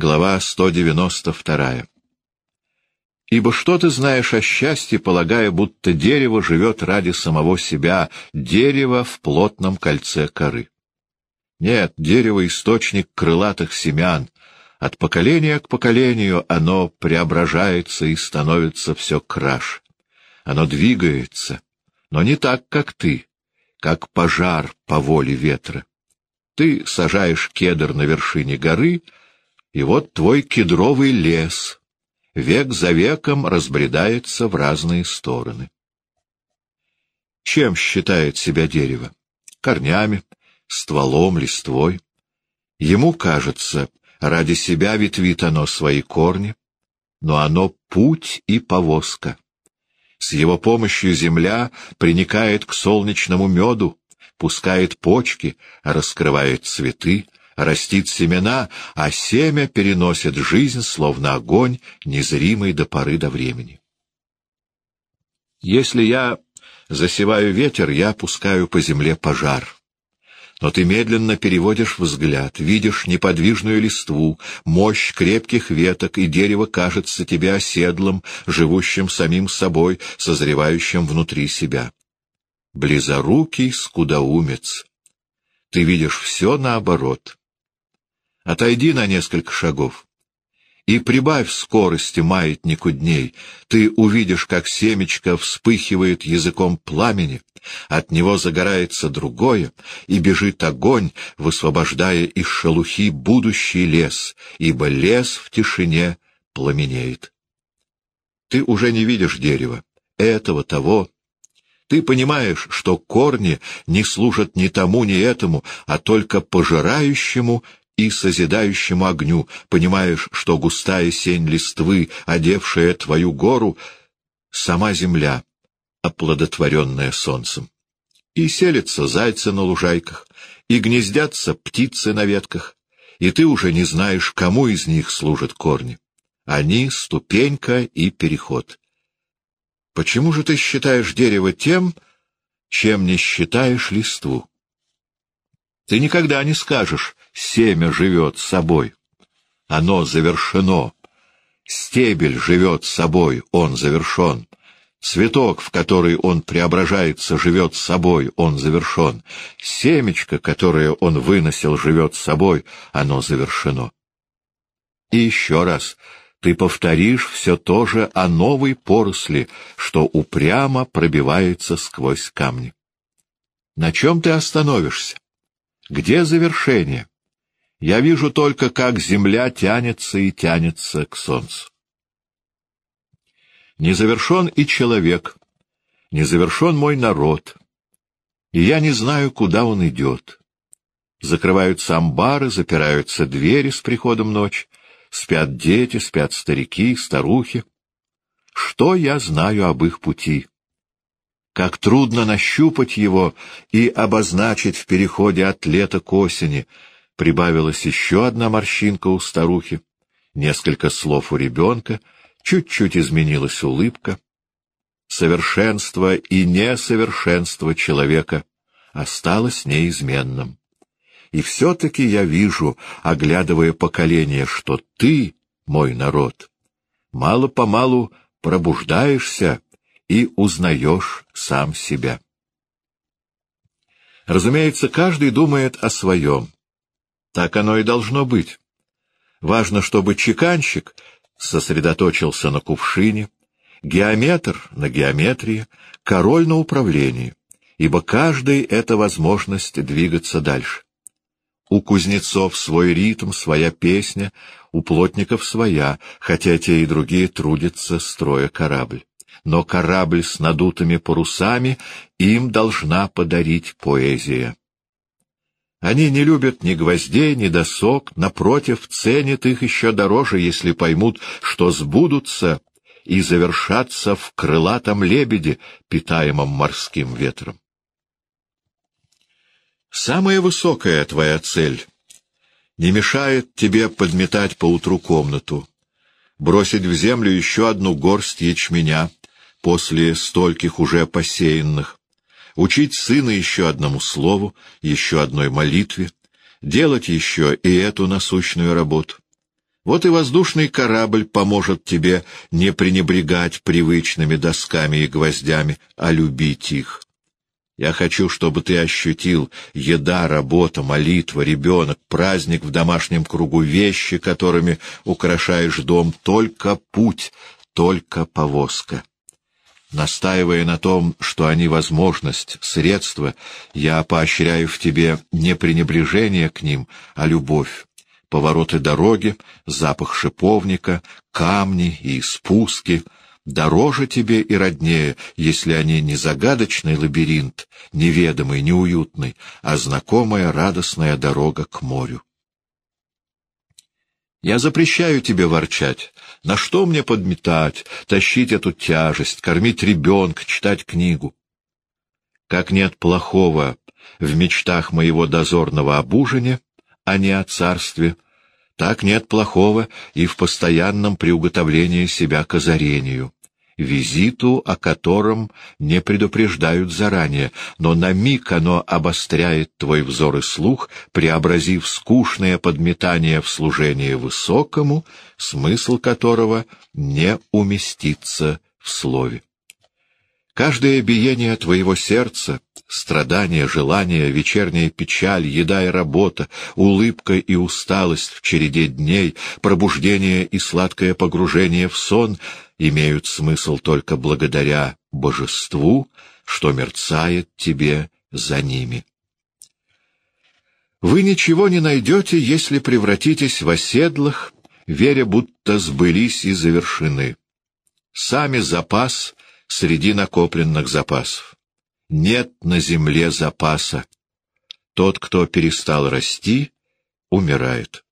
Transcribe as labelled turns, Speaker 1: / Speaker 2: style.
Speaker 1: Глава 192. Ибо что ты знаешь о счастье, полагая, будто дерево живет ради самого себя, дерево в плотном кольце коры? Нет, дерево — источник крылатых семян. От поколения к поколению оно преображается и становится все краше. Оно двигается, но не так, как ты, как пожар по воле ветра. Ты сажаешь кедр на вершине горы, и вот твой кедровый лес век за веком разбредается в разные стороны. Чем считает себя дерево? Корнями, стволом, листвой. Ему кажется, ради себя ветвит оно свои корни, но оно путь и повозка. С его помощью земля приникает к солнечному меду, пускает почки, раскрывает цветы, растит семена, а семя переносит жизнь, словно огонь, незримый до поры до времени. Если я засеваю ветер, я пускаю по земле пожар. Но ты медленно переводишь взгляд, видишь неподвижную листву, мощь крепких веток, и дерево кажется тебе оседлым, живущим самим собой, созревающим внутри себя. Близорукий скудоумец. Ты видишь все наоборот. Отойди на несколько шагов и прибавь скорости маятнику дней. Ты увидишь, как семечко вспыхивает языком пламени, от него загорается другое, и бежит огонь, высвобождая из шелухи будущий лес, ибо лес в тишине пламенеет. Ты уже не видишь дерева, этого, того. Ты понимаешь, что корни не служат ни тому, ни этому, а только пожирающему и созидающему огню, понимаешь, что густая сень листвы, одевшая твою гору, — сама земля, оплодотворенная солнцем. И селятся зайцы на лужайках, и гнездятся птицы на ветках, и ты уже не знаешь, кому из них служат корни. Они — ступенька и переход. Почему же ты считаешь дерево тем, чем не считаешь листву? Ты никогда не скажешь «семя живет собой». Оно завершено. Стебель живет собой, он завершен. Цветок, в который он преображается, живет собой, он завершен. Семечко, которое он выносил, живет собой, оно завершено. И еще раз, ты повторишь все то же о новой поросли, что упрямо пробивается сквозь камни. На чем ты остановишься? Где завершение? Я вижу только, как земля тянется и тянется к солнцу. Не завершен и человек, не завершен мой народ, и я не знаю, куда он идет. Закрываются амбары, запираются двери с приходом ночи, спят дети, спят старики, старухи. Что я знаю об их пути? Как трудно нащупать его и обозначить в переходе от лета к осени. Прибавилась еще одна морщинка у старухи, несколько слов у ребенка, чуть-чуть изменилась улыбка. Совершенство и несовершенство человека осталось неизменным. И все-таки я вижу, оглядывая поколение, что ты, мой народ, мало-помалу пробуждаешься и узнаешь сам себя. Разумеется, каждый думает о своем. Так оно и должно быть. Важно, чтобы чеканщик сосредоточился на кувшине, геометр — на геометрии, король — на управлении, ибо каждый — это возможность двигаться дальше. У кузнецов свой ритм, своя песня, у плотников своя, хотя те и другие трудятся, строя корабль но корабль с надутыми парусами им должна подарить поэзия. Они не любят ни гвоздей, ни досок, напротив, ценят их еще дороже, если поймут, что сбудутся и завершатся в крылатом лебеде, питаемом морским ветром. Самая высокая твоя цель не мешает тебе подметать поутру комнату, бросить в землю еще одну горсть ячменя, после стольких уже посеянных, учить сына еще одному слову, еще одной молитве, делать еще и эту насущную работу. Вот и воздушный корабль поможет тебе не пренебрегать привычными досками и гвоздями, а любить их. Я хочу, чтобы ты ощутил еда, работа, молитва, ребенок, праздник в домашнем кругу, вещи, которыми украшаешь дом, только путь, только повозка. Настаивая на том, что они возможность, средство, я поощряю в тебе не пренебрежение к ним, а любовь повороты дороги, запах шиповника, камни и спуски дороже тебе и роднее, если они не загадочный лабиринт, неведомый, неуютный, а знакомая радостная дорога к морю. Я запрещаю тебе ворчать. На что мне подметать, тащить эту тяжесть, кормить ребенка, читать книгу? Как нет плохого в мечтах моего дозорного об ужине, а не о царстве, так нет плохого и в постоянном приуготовлении себя к озарению, визиту, о котором не предупреждают заранее, но на миг оно обостряет твой взор и слух, преобразив скучное подметание в служение высокому, смысл которого не уместится в слове. Каждое биение твоего сердца, страдание, желание, вечерняя печаль, еда и работа, улыбка и усталость в череде дней, пробуждение и сладкое погружение в сон имеют смысл только благодаря божеству, что мерцает тебе за ними. Вы ничего не найдете, если превратитесь в оседлых, веря, будто сбылись и завершены. Сами запас — среди накопленных запасов. Нет на земле запаса. Тот, кто перестал расти, умирает.